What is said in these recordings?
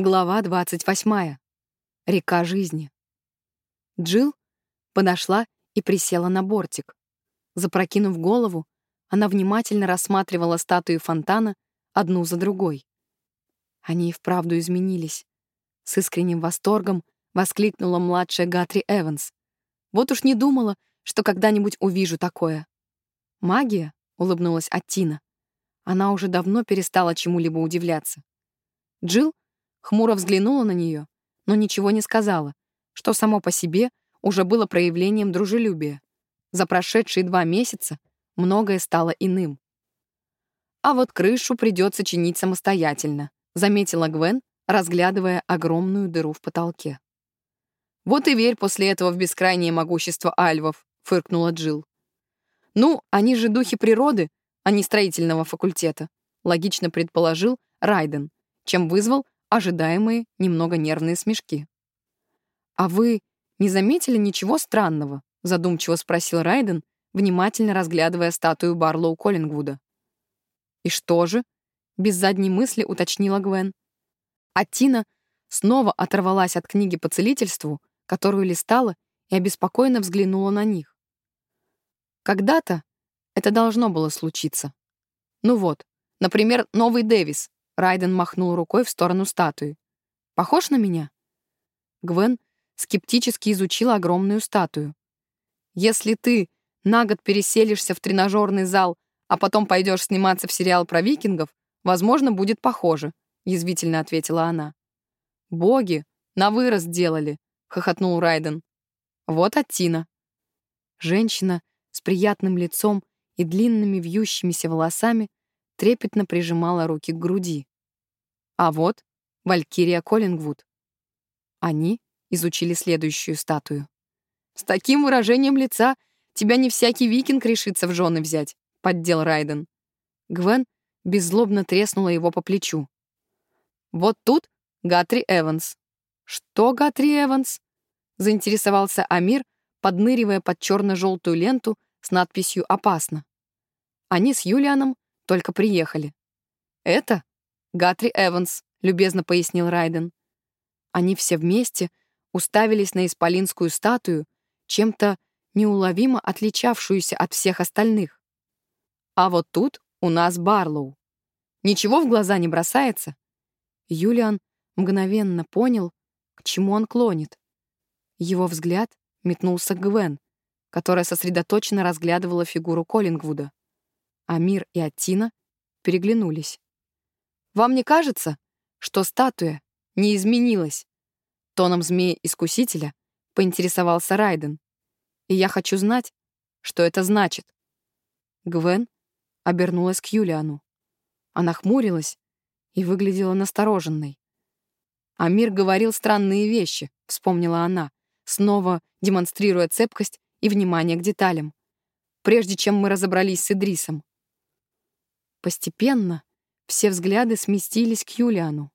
Глава 28. Река жизни. Джилл подошла и присела на бортик. Запрокинув голову, она внимательно рассматривала статуи фонтана одну за другой. Они и вправду изменились. С искренним восторгом воскликнула младшая Гатри Эванс. Вот уж не думала, что когда-нибудь увижу такое. «Магия?» — улыбнулась Аттина. Она уже давно перестала чему-либо удивляться. Джилл Хмуро взглянула на нее, но ничего не сказала, что само по себе уже было проявлением дружелюбия. За прошедшие два месяца многое стало иным. «А вот крышу придется чинить самостоятельно», заметила Гвен, разглядывая огромную дыру в потолке. «Вот и верь после этого в бескрайнее могущество альвов», — фыркнула Джил. «Ну, они же духи природы, а не строительного факультета», — логично предположил Райден, чем вызвал ожидаемые немного нервные смешки. «А вы не заметили ничего странного?» — задумчиво спросил Райден, внимательно разглядывая статую Барлоу Коллингвуда. «И что же?» — без задней мысли уточнила Гвен. А Тина снова оторвалась от книги по целительству, которую листала, и обеспокоенно взглянула на них. Когда-то это должно было случиться. Ну вот, например, новый Дэвис, Райден махнул рукой в сторону статуи. «Похож на меня?» Гвен скептически изучила огромную статую. «Если ты на год переселишься в тренажерный зал, а потом пойдешь сниматься в сериал про викингов, возможно, будет похоже», — язвительно ответила она. «Боги, на вырост делали», — хохотнул Райден. «Вот Аттина». Женщина с приятным лицом и длинными вьющимися волосами трепетно прижимала руки к груди. А вот Валькирия Коллингвуд. Они изучили следующую статую. «С таким выражением лица тебя не всякий викинг решится в жены взять», — поддел Райден. Гвен беззлобно треснула его по плечу. «Вот тут Гатри Эванс». «Что Гатри Эванс?» — заинтересовался Амир, подныривая под черно-желтую ленту с надписью «Опасно». Они с Юлианом только приехали. «Это Гатри Эванс», — любезно пояснил Райден. Они все вместе уставились на исполинскую статую, чем-то неуловимо отличавшуюся от всех остальных. А вот тут у нас Барлоу. Ничего в глаза не бросается? Юлиан мгновенно понял, к чему он клонит. Его взгляд метнулся к Гвен, которая сосредоточенно разглядывала фигуру Коллингвуда. Амир и Аттина переглянулись. Вам не кажется, что статуя не изменилась?» Тоном змея-искусителя поинтересовался Райден. «И я хочу знать, что это значит». Гвен обернулась к Юлиану. Она хмурилась и выглядела настороженной. «Амир говорил странные вещи», — вспомнила она, снова демонстрируя цепкость и внимание к деталям, прежде чем мы разобрались с Идрисом. Постепенно все взгляды сместились к Юлиану.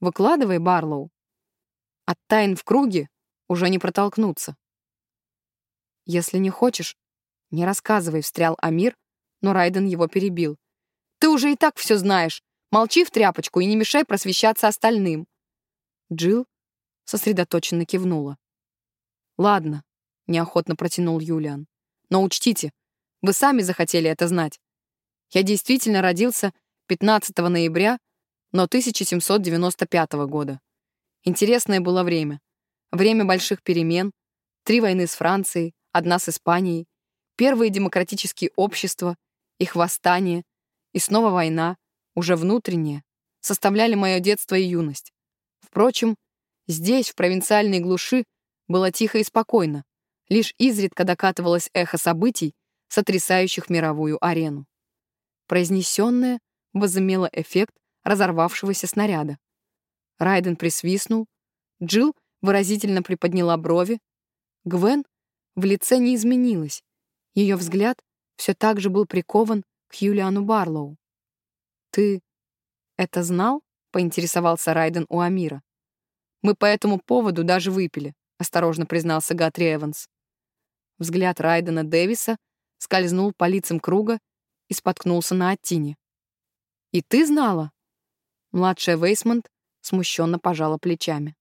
«Выкладывай, Барлоу. От тайн в круге уже не протолкнуться». «Если не хочешь, не рассказывай», — встрял Амир, но Райден его перебил. «Ты уже и так все знаешь. Молчи в тряпочку и не мешай просвещаться остальным». Джилл сосредоточенно кивнула. «Ладно», — неохотно протянул Юлиан. «Но учтите, вы сами захотели это знать. Я действительно родился 15 ноября, но 1795 года. Интересное было время. Время больших перемен, три войны с Францией, одна с Испанией, первые демократические общества, их восстание и снова война, уже внутренняя, составляли мое детство и юность. Впрочем, здесь, в провинциальной глуши, было тихо и спокойно, лишь изредка докатывалось эхо событий, сотрясающих мировую арену. Произнесенное возымело эффект разорвавшегося снаряда. Райден присвистнул, Джилл выразительно приподняла брови. Гвен в лице не изменилась. Ее взгляд все так же был прикован к Юлиану Барлоу. «Ты это знал?» — поинтересовался Райден у Амира. «Мы по этому поводу даже выпили», — осторожно признался Гатри Эванс. Взгляд Райдена Дэвиса скользнул по лицам круга и споткнулся на Аттине. «И ты знала?» Младшая Вейсмонт смущенно пожала плечами.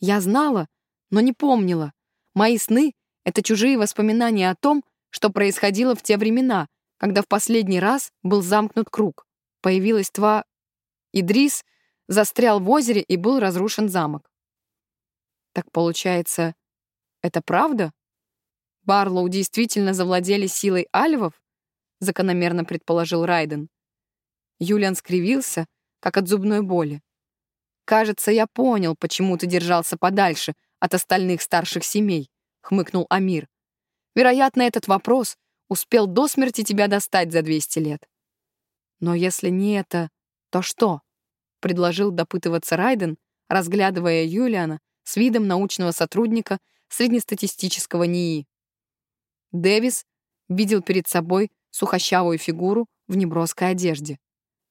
Я знала, но не помнила. Мои сны — это чужие воспоминания о том, что происходило в те времена, когда в последний раз был замкнут круг. Появилась тва... Идрис застрял в озере и был разрушен замок. Так получается, это правда? Барлоу действительно завладели силой альвов? Закономерно предположил Райден. Юлиан скривился, как от зубной боли. «Кажется, я понял, почему ты держался подальше от остальных старших семей», — хмыкнул Амир. «Вероятно, этот вопрос успел до смерти тебя достать за 200 лет». «Но если не это, то что?» — предложил допытываться Райден, разглядывая Юлиана с видом научного сотрудника среднестатистического НИИ. Дэвис видел перед собой сухощавую фигуру в неброской одежде.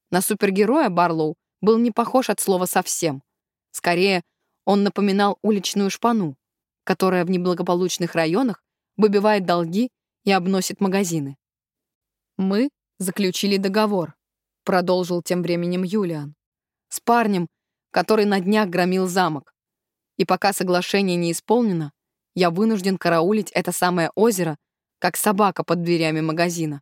На супергероя Барлоу был не похож от слова совсем. Скорее, он напоминал уличную шпану, которая в неблагополучных районах выбивает долги и обносит магазины. «Мы заключили договор», — продолжил тем временем Юлиан, «с парнем, который на днях громил замок. И пока соглашение не исполнено, я вынужден караулить это самое озеро, как собака под дверями магазина.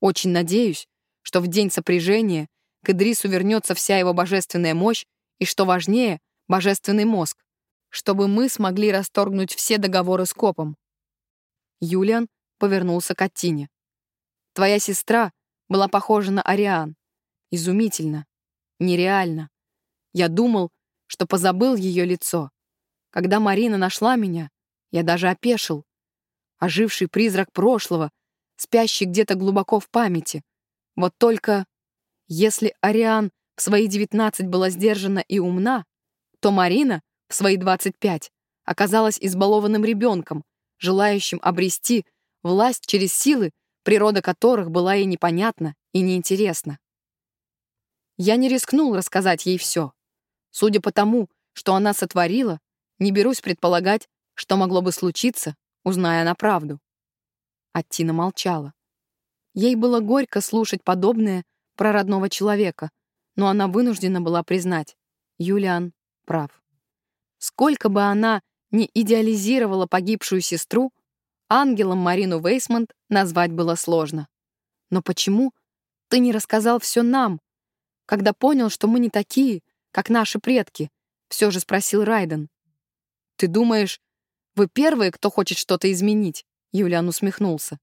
Очень надеюсь, что в день сопряжения к Идрису вернется вся его божественная мощь и, что важнее, божественный мозг, чтобы мы смогли расторгнуть все договоры с копом. Юлиан повернулся к Аттине. Твоя сестра была похожа на Ариан. Изумительно. Нереально. Я думал, что позабыл ее лицо. Когда Марина нашла меня, я даже опешил. Оживший призрак прошлого, спящий где-то глубоко в памяти. Вот только если Ариан в свои 19 была сдержана и умна, то Марина в свои 25 оказалась избалованным ребенком, желающим обрести власть через силы, природа которых была ей непонятна и неинтересна. Я не рискнул рассказать ей все. Судя по тому, что она сотворила, не берусь предполагать, что могло бы случиться, узная она правду. Аттина молчала. Ей было горько слушать подобное про родного человека, но она вынуждена была признать, Юлиан прав. Сколько бы она ни идеализировала погибшую сестру, ангелом Марину Вейсмонт назвать было сложно. Но почему ты не рассказал все нам, когда понял, что мы не такие, как наши предки? Все же спросил Райден. Ты думаешь, вы первые, кто хочет что-то изменить? Юлиан усмехнулся.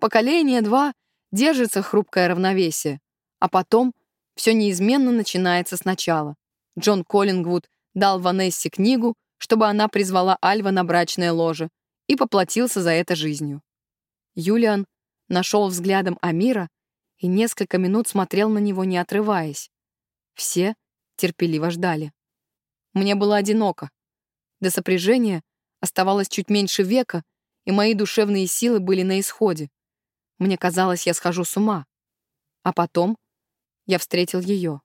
Поколение два держится хрупкое равновесие, а потом все неизменно начинается сначала. Джон Коллингвуд дал Ванессе книгу, чтобы она призвала Альва на брачное ложе, и поплатился за это жизнью. Юлиан нашел взглядом Амира и несколько минут смотрел на него, не отрываясь. Все терпеливо ждали. Мне было одиноко. До сопряжения оставалось чуть меньше века, и мои душевные силы были на исходе. Мне казалось, я схожу с ума. А потом я встретил ее.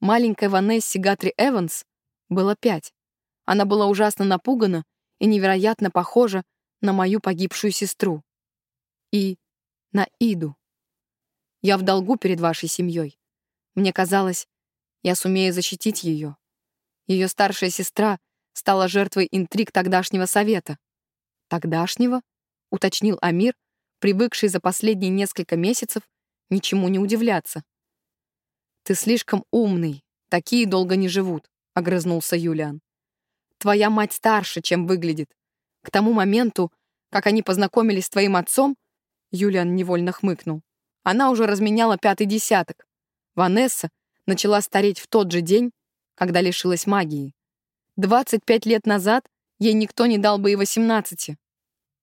Маленькой Ванессе Гатри Эванс было пять. Она была ужасно напугана и невероятно похожа на мою погибшую сестру. И на Иду. Я в долгу перед вашей семьей. Мне казалось, я сумею защитить ее. Ее старшая сестра стала жертвой интриг тогдашнего совета. Тогдашнего? Уточнил Амир, привыкший за последние несколько месяцев ничему не удивляться. «Ты слишком умный, такие долго не живут», — огрызнулся Юлиан. «Твоя мать старше, чем выглядит. К тому моменту, как они познакомились с твоим отцом, Юлиан невольно хмыкнул, она уже разменяла пятый десяток. Ванесса начала стареть в тот же день, когда лишилась магии. 25 лет назад ей никто не дал бы и 18.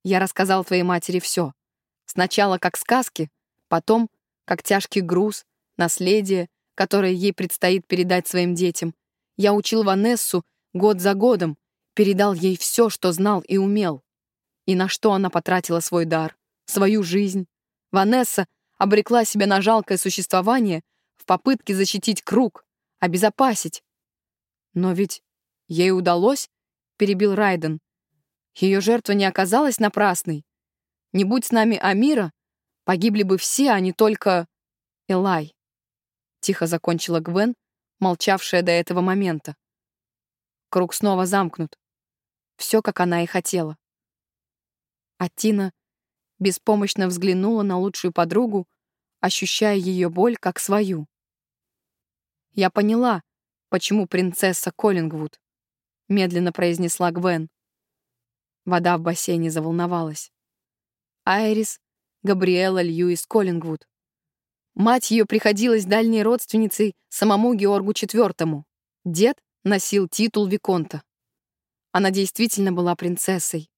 Я рассказал твоей матери все. Сначала как сказки, потом как тяжкий груз, наследие, которое ей предстоит передать своим детям. Я учил Ванессу год за годом, передал ей все, что знал и умел. И на что она потратила свой дар, свою жизнь. Ванесса обрекла себя на жалкое существование в попытке защитить круг, обезопасить. Но ведь ей удалось, перебил Райден. Ее жертва не оказалась напрасной. Не будь с нами Амира, погибли бы все, а не только Элай. Тихо закончила Гвен, молчавшая до этого момента. Круг снова замкнут. Все, как она и хотела. А беспомощно взглянула на лучшую подругу, ощущая ее боль как свою. «Я поняла, почему принцесса Коллингвуд», — медленно произнесла Гвен. Вода в бассейне заволновалась. Айрис Габриэла Льюис Коллингвуд. Мать ее приходилась дальней родственницей самому Георгу IV. Дед носил титул Виконта. Она действительно была принцессой.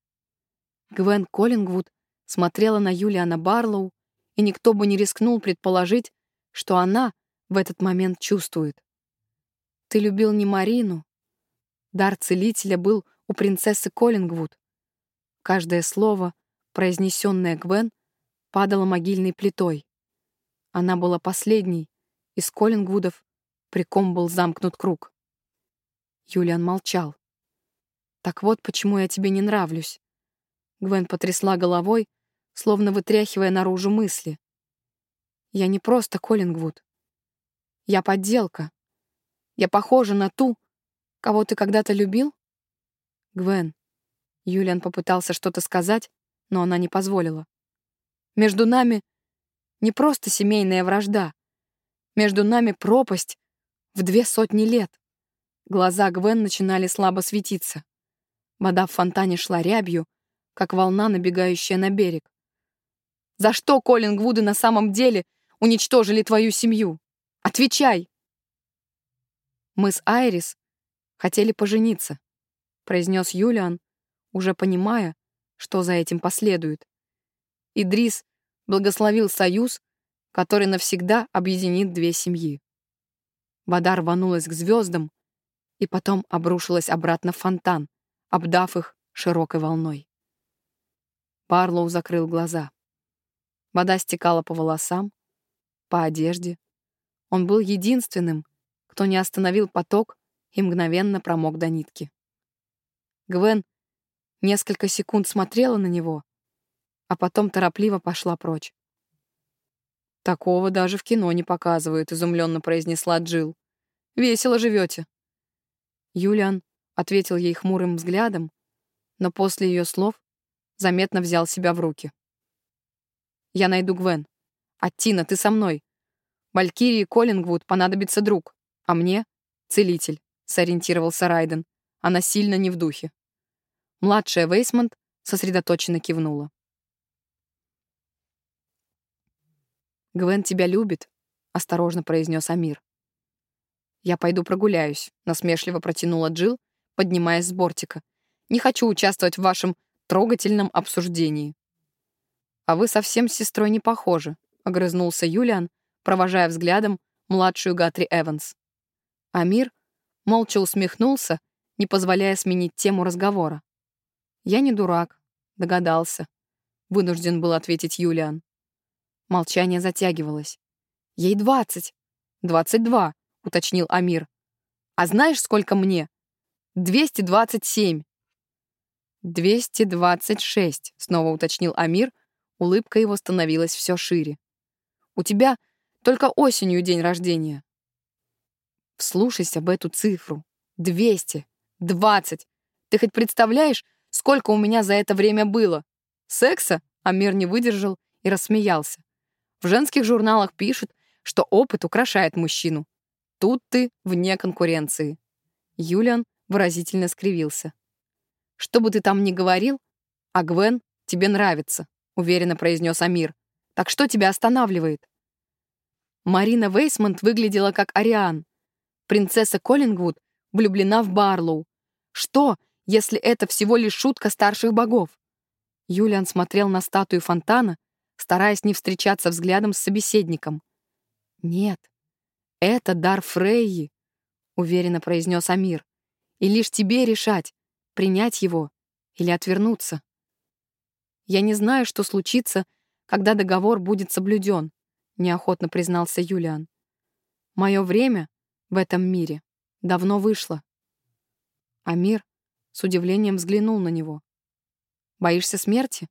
Гвен Коллингвуд смотрела на Юлиана Барлоу, и никто бы не рискнул предположить, что она в этот момент чувствует. Ты любил не Марину. Дар целителя был у принцессы Коллингвуд. Каждое слово, произнесенное Гвен, падало могильной плитой. Она была последней, из Коллингвудов, при ком был замкнут круг. Юлиан молчал. «Так вот, почему я тебе не нравлюсь». Гвен потрясла головой, словно вытряхивая наружу мысли. «Я не просто Коллингвуд. Я подделка. Я похожа на ту, кого ты когда-то любил?» «Гвен». Юлиан попытался что-то сказать, но она не позволила. «Между нами не просто семейная вражда. Между нами пропасть в две сотни лет. Глаза Гвен начинали слабо светиться. Вода в фонтане шла рябью, как волна, набегающая на берег. «За что Коллингвуды на самом деле уничтожили твою семью? Отвечай!» «Мы с Айрис хотели пожениться», — произнес Юлиан, уже понимая, что за этим последует. Идрис благословил союз, который навсегда объединит две семьи. Вода рванулась к звездам и потом обрушилась обратно в фонтан, обдав их широкой волной. Барлоу закрыл глаза. Вода стекала по волосам, по одежде. Он был единственным, кто не остановил поток и мгновенно промок до нитки. Гвен несколько секунд смотрела на него, а потом торопливо пошла прочь. «Такого даже в кино не показывают», — изумленно произнесла Джилл. «Весело живете». Юлиан ответил ей хмурым взглядом, но после ее слов заметно взял себя в руки. «Я найду Гвен. А Тина, ты со мной. Валькирии Коллингвуд понадобится друг, а мне — целитель», — сориентировался Райден. Она сильно не в духе. Младшая Вейсмонт сосредоточенно кивнула. «Гвен тебя любит», — осторожно произнес Амир. «Я пойду прогуляюсь», — насмешливо протянула Джил, поднимаясь с бортика. «Не хочу участвовать в вашем трогательном обсуждении». «А вы совсем с сестрой не похожи», — огрызнулся Юлиан, провожая взглядом младшую Гатри Эванс. Амир молча усмехнулся, не позволяя сменить тему разговора. «Я не дурак», — догадался. Вынужден был ответить Юлиан. Молчание затягивалось. «Ей двадцать». «Двадцать два», — уточнил Амир. «А знаешь, сколько мне?» «Двести двадцать семь». «Двести двадцать шесть», — снова уточнил Амир. Улыбка его становилась все шире. «У тебя только осенью день рождения». Вслушайся в эту цифру. Двести. Двадцать. Ты хоть представляешь, сколько у меня за это время было? Секса? Амир не выдержал и рассмеялся. В женских журналах пишут, что опыт украшает мужчину. Тут ты вне конкуренции. Юлиан выразительно скривился. «Что бы ты там ни говорил, а Гвен тебе нравится», — уверенно произнес Амир. «Так что тебя останавливает?» Марина Вейсмонт выглядела как Ариан. Принцесса Коллингвуд влюблена в Барлоу. Что, если это всего лишь шутка старших богов? Юлиан смотрел на статую фонтана, стараясь не встречаться взглядом с собеседником. «Нет, это дар Фрейи», — уверенно произнес Амир. «И лишь тебе решать, принять его или отвернуться. Я не знаю, что случится, когда договор будет соблюден», — неохотно признался Юлиан. «Мое время в этом мире давно вышло». Амир с удивлением взглянул на него. «Боишься смерти?»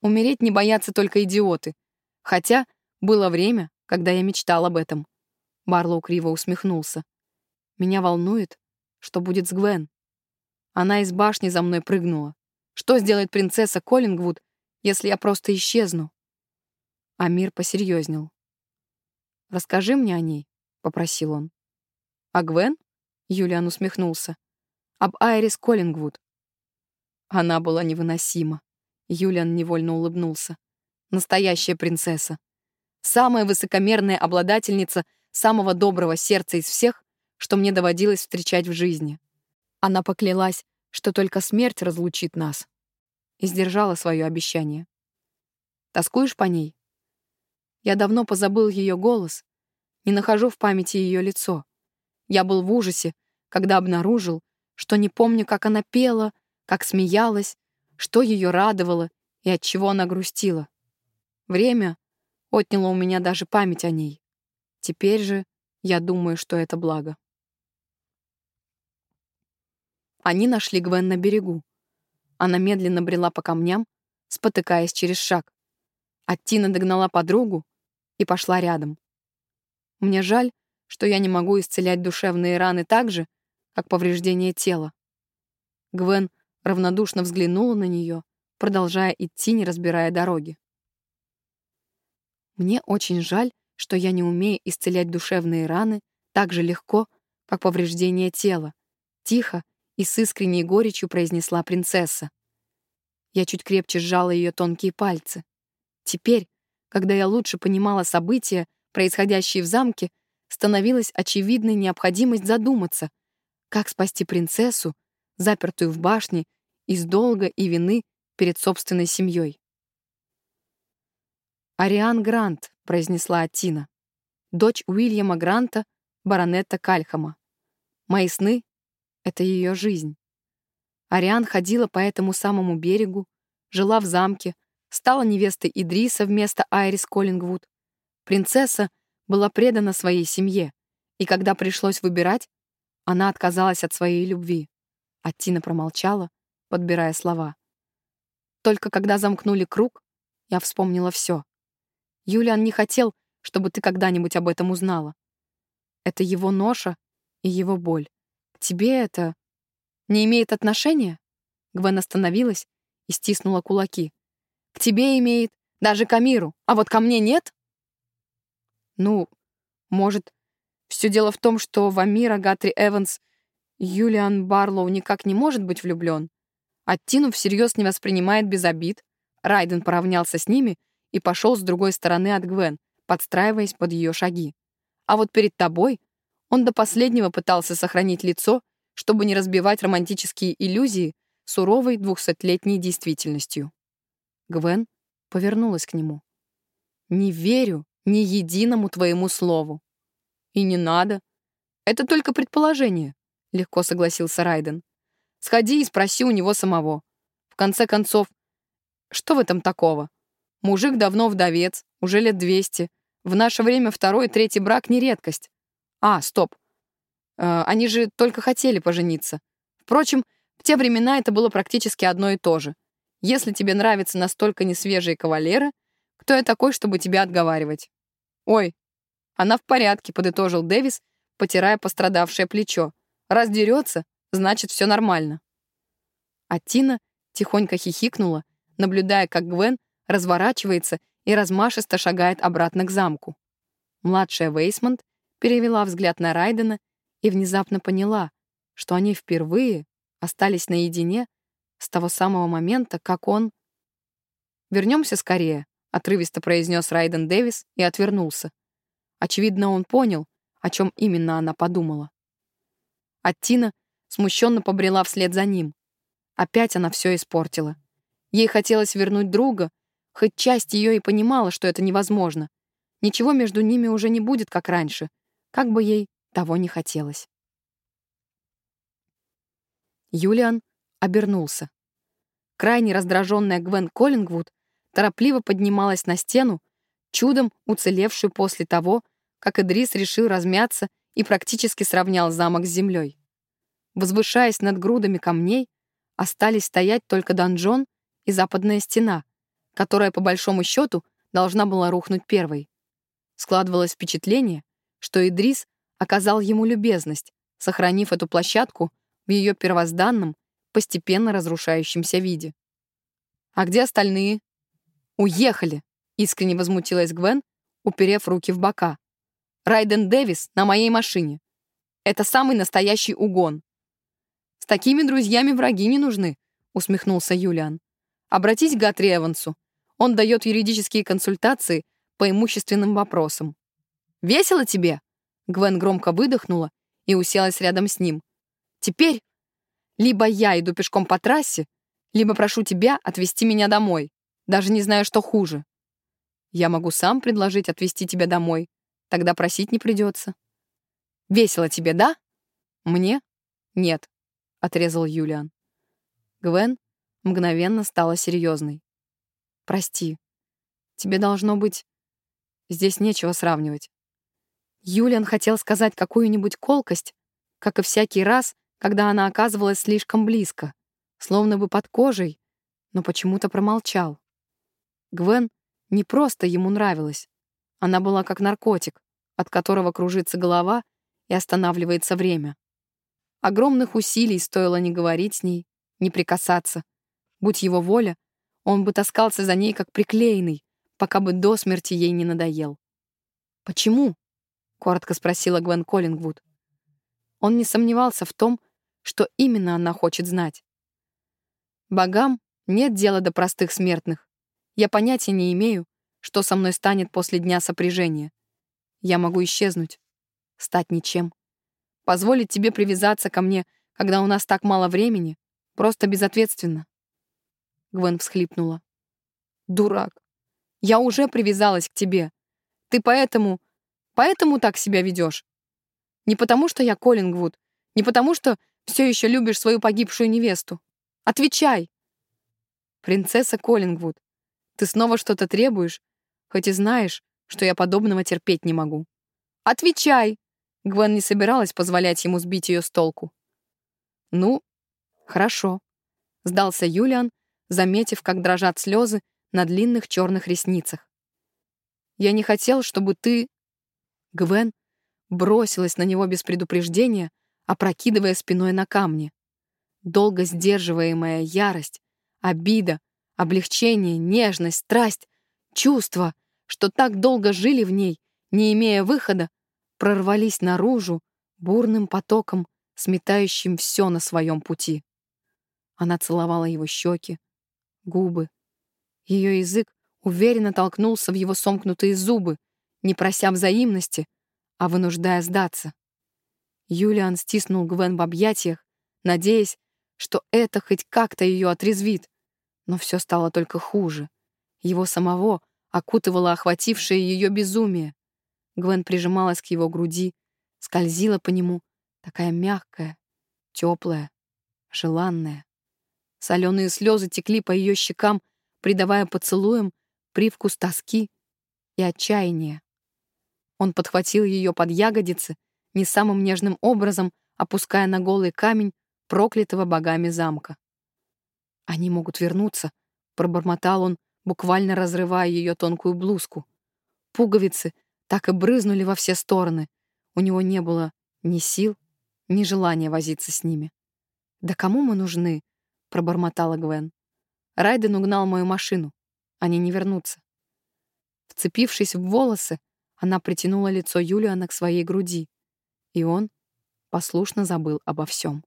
Умереть не боятся только идиоты. Хотя было время, когда я мечтал об этом. Барлоу криво усмехнулся. Меня волнует, что будет с Гвен. Она из башни за мной прыгнула. Что сделает принцесса Коллингвуд, если я просто исчезну? Амир посерьезнел. «Расскажи мне о ней», — попросил он. «А Гвен?» — Юлиан усмехнулся. «Об Айрис Коллингвуд». Она была невыносима. Юлиан невольно улыбнулся. Настоящая принцесса. Самая высокомерная обладательница самого доброго сердца из всех, что мне доводилось встречать в жизни. Она поклялась, что только смерть разлучит нас. И сдержала свое обещание. Тоскуешь по ней? Я давно позабыл ее голос, не нахожу в памяти ее лицо. Я был в ужасе, когда обнаружил, что не помню, как она пела, как смеялась, что ее радовало и от чего она грустила. Время отняло у меня даже память о ней. Теперь же я думаю, что это благо. Они нашли Гвен на берегу. Она медленно брела по камням, спотыкаясь через шаг. А Тина догнала подругу и пошла рядом. Мне жаль, что я не могу исцелять душевные раны так же, как повреждение тела. Гвен равнодушно взглянула на нее, продолжая идти, не разбирая дороги. Мне очень жаль, что я не умею исцелять душевные раны так же легко, как повреждение тела, тихо и с искренней горечью произнесла принцесса. Я чуть крепче сжала ее тонкие пальцы. Теперь, когда я лучше понимала события, происходящие в замке, становилась очевидной необходимость задуматься, как спасти принцессу, запертую в башне, из долга и вины перед собственной семьей. «Ариан Грант», — произнесла Атина, дочь Уильяма Гранта, баронета Кальхама. Мои сны — это ее жизнь. Ариан ходила по этому самому берегу, жила в замке, стала невестой Идриса вместо Айрис Коллингвуд. Принцесса была предана своей семье, и когда пришлось выбирать, она отказалась от своей любви. Аттина промолчала, подбирая слова. Только когда замкнули круг, я вспомнила все. Юлиан не хотел, чтобы ты когда-нибудь об этом узнала. Это его ноша и его боль. К тебе это не имеет отношения?» Гвен остановилась и стиснула кулаки. «К тебе имеет, даже к Амиру, а вот ко мне нет?» «Ну, может, все дело в том, что в Амира Гатри Эванс Юлиан Барлоу никак не может быть влюблен, а Тину всерьез не воспринимает без обид. Райден поравнялся с ними — и пошел с другой стороны от Гвен, подстраиваясь под ее шаги. А вот перед тобой он до последнего пытался сохранить лицо, чтобы не разбивать романтические иллюзии суровой двухсотлетней действительностью. Гвен повернулась к нему. «Не верю ни единому твоему слову». «И не надо. Это только предположение», — легко согласился Райден. «Сходи и спроси у него самого. В конце концов, что в этом такого? Мужик давно вдовец, уже лет 200. В наше время второй и третий брак не редкость. А, стоп. Э, они же только хотели пожениться. Впрочем, в те времена это было практически одно и то же. Если тебе нравятся настолько несвежие кавалеры, кто я такой, чтобы тебя отговаривать? Ой, она в порядке, подытожил Дэвис, потирая пострадавшее плечо. Раз дерется, значит, все нормально. А Тина тихонько хихикнула, наблюдая, как Гвен разворачивается и размашисто шагает обратно к замку. Младшая Вейсмонт перевела взгляд на Райдена и внезапно поняла, что они впервые остались наедине с того самого момента, как он... «Вернемся скорее», — отрывисто произнес Райден Дэвис и отвернулся. Очевидно, он понял, о чем именно она подумала. А Тина смущенно побрела вслед за ним. Опять она все испортила. Ей хотелось вернуть друга, Хоть часть ее и понимала, что это невозможно. Ничего между ними уже не будет, как раньше, как бы ей того не хотелось. Юлиан обернулся. Крайне раздраженная Гвен Коллингвуд торопливо поднималась на стену, чудом уцелевшую после того, как Идрис решил размяться и практически сравнял замок с землей. Возвышаясь над грудами камней, остались стоять только донжон и западная стена, которая, по большому счету, должна была рухнуть первой. Складывалось впечатление, что Идрис оказал ему любезность, сохранив эту площадку в ее первозданном, постепенно разрушающемся виде. «А где остальные?» «Уехали!» — искренне возмутилась Гвен, уперев руки в бока. «Райден Дэвис на моей машине. Это самый настоящий угон». «С такими друзьями враги не нужны», — усмехнулся Юлиан. «Обратись к Гатри Эвансу. Он дает юридические консультации по имущественным вопросам». «Весело тебе?» Гвен громко выдохнула и уселась рядом с ним. «Теперь либо я иду пешком по трассе, либо прошу тебя отвезти меня домой. Даже не знаю, что хуже. Я могу сам предложить отвезти тебя домой. Тогда просить не придется. Весело тебе, да? Мне? Нет, — отрезал Юлиан. Гвен мгновенно стала серьезной. Прости. Тебе должно быть... Здесь нечего сравнивать. Юлиан хотел сказать какую-нибудь колкость, как и всякий раз, когда она оказывалась слишком близко, словно бы под кожей, но почему-то промолчал. Гвен не просто ему нравилась. Она была как наркотик, от которого кружится голова и останавливается время. Огромных усилий стоило не говорить с ней, не прикасаться. Будь его воля, он бы таскался за ней как приклеенный, пока бы до смерти ей не надоел. «Почему?» — коротко спросила Гвен Коллингвуд. Он не сомневался в том, что именно она хочет знать. Богам нет дела до простых смертных. Я понятия не имею, что со мной станет после дня сопряжения. Я могу исчезнуть, стать ничем. Позволить тебе привязаться ко мне, когда у нас так мало времени, просто безответственно. Гвен всхлипнула. Дурак. Я уже привязалась к тебе. Ты поэтому... Поэтому так себя ведешь. Не потому, что я Коллингвуд, не потому, что все еще любишь свою погибшую невесту. Отвечай. Принцесса Коллингвуд, ты снова что-то требуешь, хоть и знаешь, что я подобного терпеть не могу. Отвечай!» Гвен не собиралась позволять ему сбить ее с толку. «Ну, хорошо», — сдался Юлиан, заметив, как дрожат слезы на длинных черных ресницах. «Я не хотел, чтобы ты...» Гвен бросилась на него без предупреждения, опрокидывая спиной на камни. Долго сдерживаемая ярость, обида, Облегчение, нежность, страсть, чувства, что так долго жили в ней, не имея выхода, прорвались наружу бурным потоком, сметающим все на своем пути. Она целовала его щеки, губы. Ее язык уверенно толкнулся в его сомкнутые зубы, не прося взаимности, а вынуждая сдаться. Юлиан стиснул Гвен в объятиях, надеясь, что это хоть как-то ее отрезвит. Но все стало только хуже. Его самого окутывало охватившее ее безумие. Гвен прижималась к его груди, скользила по нему, такая мягкая, теплая, желанная. Соленые слезы текли по ее щекам, придавая поцелуям привкус тоски и отчаяния. Он подхватил ее под ягодицы, не самым нежным образом опуская на голый камень проклятого богами замка. «Они могут вернуться», — пробормотал он, буквально разрывая ее тонкую блузку. Пуговицы так и брызнули во все стороны. У него не было ни сил, ни желания возиться с ними. «Да кому мы нужны?» — пробормотала Гвен. Райден угнал мою машину. Они не вернутся. Вцепившись в волосы, она притянула лицо Юлиана к своей груди, и он послушно забыл обо всем.